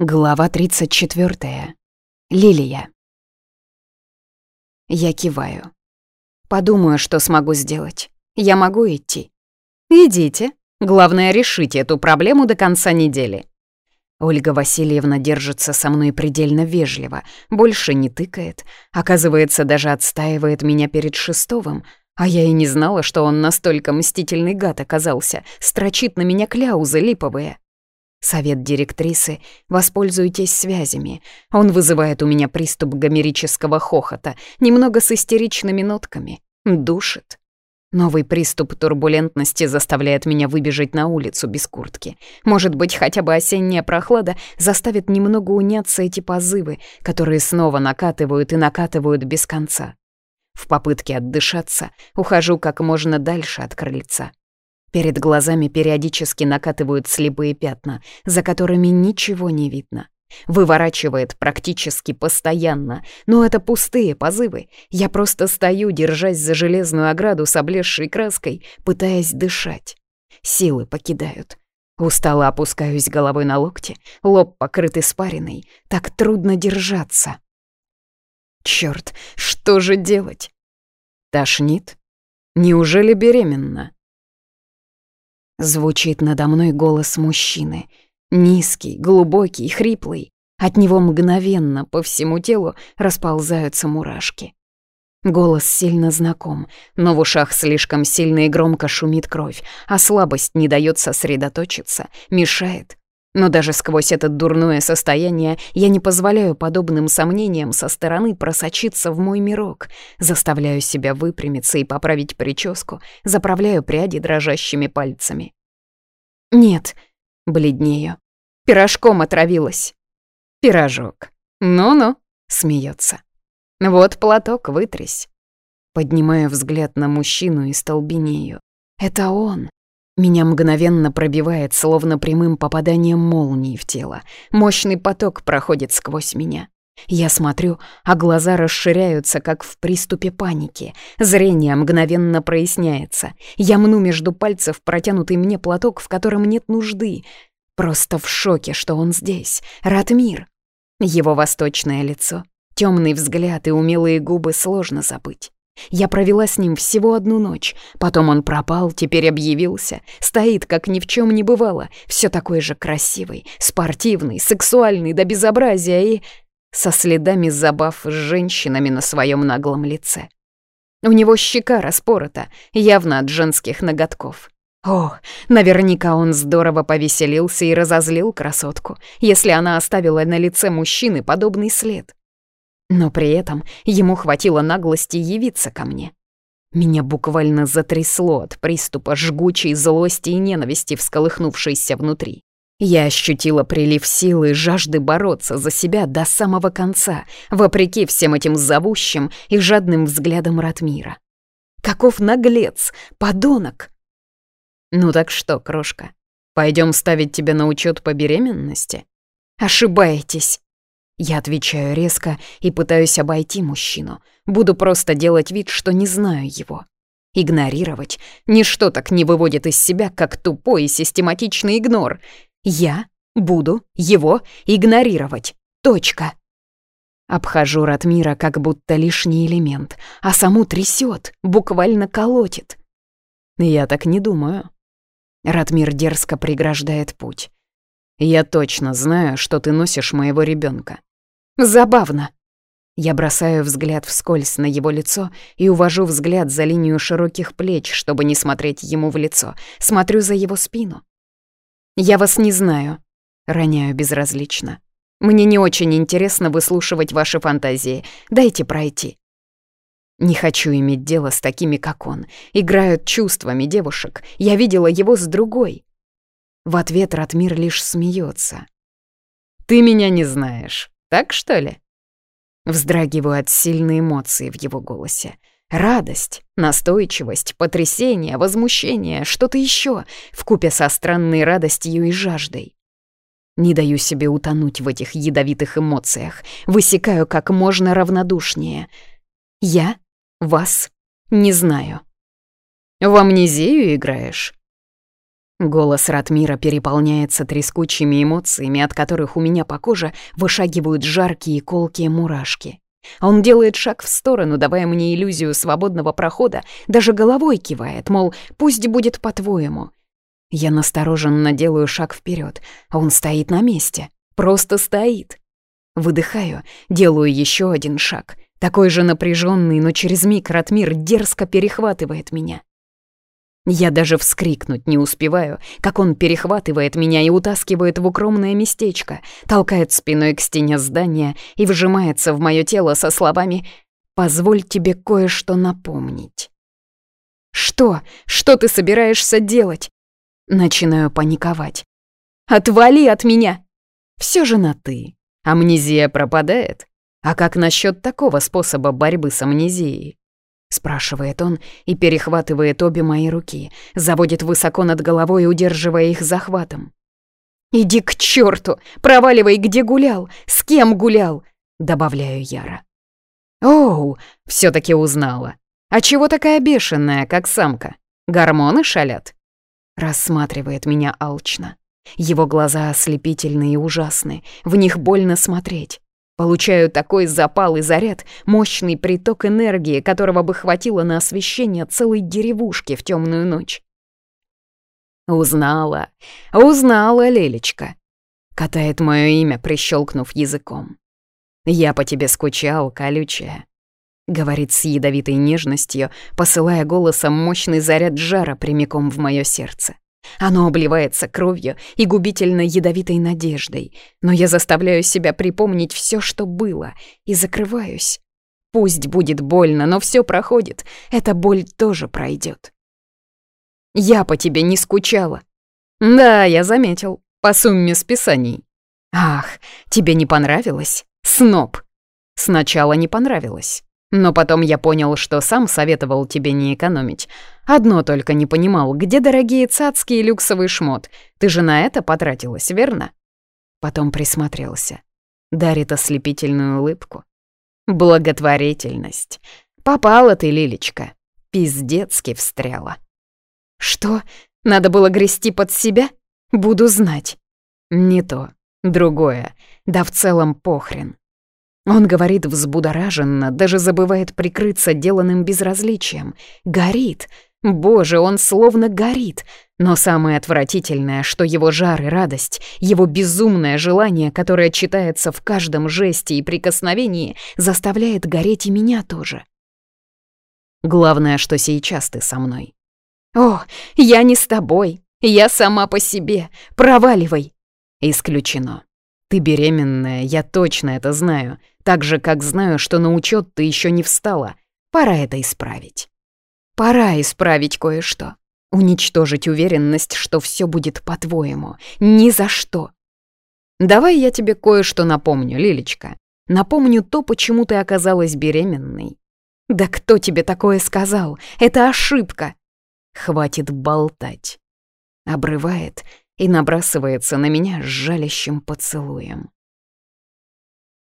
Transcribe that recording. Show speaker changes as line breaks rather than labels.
Глава 34. Лилия. Я киваю. Подумаю, что смогу сделать. Я могу идти. Идите. Главное, решите эту проблему до конца недели. Ольга Васильевна держится со мной предельно вежливо, больше не тыкает, оказывается, даже отстаивает меня перед Шестовым, а я и не знала, что он настолько мстительный гад оказался, строчит на меня кляузы липовые. Совет директрисы «Воспользуйтесь связями». Он вызывает у меня приступ гомерического хохота, немного с истеричными нотками. Душит. Новый приступ турбулентности заставляет меня выбежать на улицу без куртки. Может быть, хотя бы осенняя прохлада заставит немного уняться эти позывы, которые снова накатывают и накатывают без конца. В попытке отдышаться ухожу как можно дальше от крыльца. Перед глазами периодически накатывают слепые пятна, за которыми ничего не видно. Выворачивает практически постоянно, но это пустые позывы. Я просто стою, держась за железную ограду с облезшей краской, пытаясь дышать. Силы покидают. Устало опускаюсь головой на локти, лоб покрыт испариной, так трудно держаться. Чёрт, что же делать? Тошнит? Неужели беременна? Звучит надо мной голос мужчины. Низкий, глубокий, хриплый. От него мгновенно по всему телу расползаются мурашки. Голос сильно знаком, но в ушах слишком сильно и громко шумит кровь, а слабость не дает сосредоточиться, мешает, но даже сквозь это дурное состояние я не позволяю подобным сомнениям со стороны просочиться в мой мирок. Заставляю себя выпрямиться и поправить прическу, заправляю пряди дрожащими пальцами. «Нет», — бледнею, — «пирожком отравилась». «Пирожок. Ну-ну», — смеется. «Вот платок, вытрясь». Поднимаю взгляд на мужчину и столбенею. «Это он!» Меня мгновенно пробивает, словно прямым попаданием молнии в тело. Мощный поток проходит сквозь меня. Я смотрю, а глаза расширяются, как в приступе паники. Зрение мгновенно проясняется. Я мну между пальцев протянутый мне платок, в котором нет нужды. Просто в шоке, что он здесь. Ратмир. Его восточное лицо, темный взгляд и умелые губы сложно забыть. Я провела с ним всего одну ночь. Потом он пропал, теперь объявился. Стоит, как ни в чем не бывало. Все такой же красивый, спортивный, сексуальный до да безобразия и... Со следами забав с женщинами на своем наглом лице. У него щека распорота, явно от женских ноготков. О, наверняка он здорово повеселился и разозлил красотку, если она оставила на лице мужчины подобный след. Но при этом ему хватило наглости явиться ко мне. Меня буквально затрясло от приступа жгучей злости и ненависти, всколыхнувшейся внутри. Я ощутила прилив силы и жажды бороться за себя до самого конца, вопреки всем этим зовущим и жадным взглядам Ратмира. Каков наглец, подонок! Ну так что, крошка, пойдем ставить тебя на учет по беременности? Ошибаетесь! Я отвечаю резко и пытаюсь обойти мужчину. Буду просто делать вид, что не знаю его. Игнорировать ничто так не выводит из себя, как тупой и систематичный игнор. Я буду его игнорировать. Точка. Обхожу Ратмира как будто лишний элемент, а саму трясет, буквально колотит. Я так не думаю. Ратмир дерзко преграждает путь. Я точно знаю, что ты носишь моего ребенка. Забавно. Я бросаю взгляд вскользь на его лицо и увожу взгляд за линию широких плеч, чтобы не смотреть ему в лицо. Смотрю за его спину. «Я вас не знаю», — роняю безразлично. «Мне не очень интересно выслушивать ваши фантазии. Дайте пройти». Не хочу иметь дело с такими, как он. Играют чувствами девушек. Я видела его с другой. В ответ Ратмир лишь смеется. «Ты меня не знаешь» так что ли?» Взрагиваю от сильной эмоции в его голосе. Радость, настойчивость, потрясение, возмущение, что-то еще, вкупе со странной радостью и жаждой. Не даю себе утонуть в этих ядовитых эмоциях, высекаю как можно равнодушнее. Я вас не знаю. «В амнезию играешь?» Голос Ратмира переполняется трескучими эмоциями, от которых у меня по коже вышагивают жаркие и колкие мурашки. А он делает шаг в сторону, давая мне иллюзию свободного прохода, даже головой кивает, мол, пусть будет по-твоему. Я настороженно делаю шаг вперед, а он стоит на месте. Просто стоит. Выдыхаю, делаю еще один шаг. Такой же напряженный, но через миг Ратмир дерзко перехватывает меня. Я даже вскрикнуть не успеваю, как он перехватывает меня и утаскивает в укромное местечко, толкает спиной к стене здания и вжимается в мое тело со словами «Позволь тебе кое-что напомнить». «Что? Что ты собираешься делать?» Начинаю паниковать. «Отвали от меня!» Все же на «ты». Амнезия пропадает. А как насчет такого способа борьбы с амнезией? Спрашивает он и перехватывает обе мои руки, заводит высоко над головой, удерживая их захватом. «Иди к черту! Проваливай, где гулял! С кем гулял!» Добавляю Яра. «Оу, все таки узнала. А чего такая бешеная, как самка? Гормоны шалят?» Рассматривает меня алчно. Его глаза ослепительны и ужасны, в них больно смотреть. Получаю такой запал и заряд, мощный приток энергии, которого бы хватило на освещение целой деревушки в темную ночь. «Узнала, узнала, Лелечка», — катает мое имя, прищелкнув языком. «Я по тебе скучал, колючая», — говорит с ядовитой нежностью, посылая голосом мощный заряд жара прямиком в мое сердце. Оно обливается кровью и губительной ядовитой надеждой. Но я заставляю себя припомнить все, что было, и закрываюсь. Пусть будет больно, но все проходит. Эта боль тоже пройдет. Я по тебе не скучала. Да, я заметил. По сумме списаний. Ах, тебе не понравилось? Сноб. Сначала не понравилось. Но потом я понял, что сам советовал тебе не экономить. Одно только не понимал, где дорогие цацки и люксовый шмот. Ты же на это потратилась, верно?» Потом присмотрелся. Дарит ослепительную улыбку. «Благотворительность. Попала ты, Лилечка. Пиздецки встряла». «Что? Надо было грести под себя? Буду знать». «Не то. Другое. Да в целом похрен». Он говорит взбудораженно, даже забывает прикрыться деланным безразличием. Горит. Боже, он словно горит. Но самое отвратительное, что его жар и радость, его безумное желание, которое читается в каждом жесте и прикосновении, заставляет гореть и меня тоже. Главное, что сейчас ты со мной. О, я не с тобой. Я сама по себе. Проваливай. Исключено. Ты беременная, я точно это знаю. Так же, как знаю, что на учет ты еще не встала. Пора это исправить. Пора исправить кое-что. Уничтожить уверенность, что все будет по-твоему. Ни за что. Давай я тебе кое-что напомню, Лилечка. Напомню то, почему ты оказалась беременной. Да кто тебе такое сказал? Это ошибка. Хватит болтать. Обрывает и набрасывается на меня с жалящим поцелуем.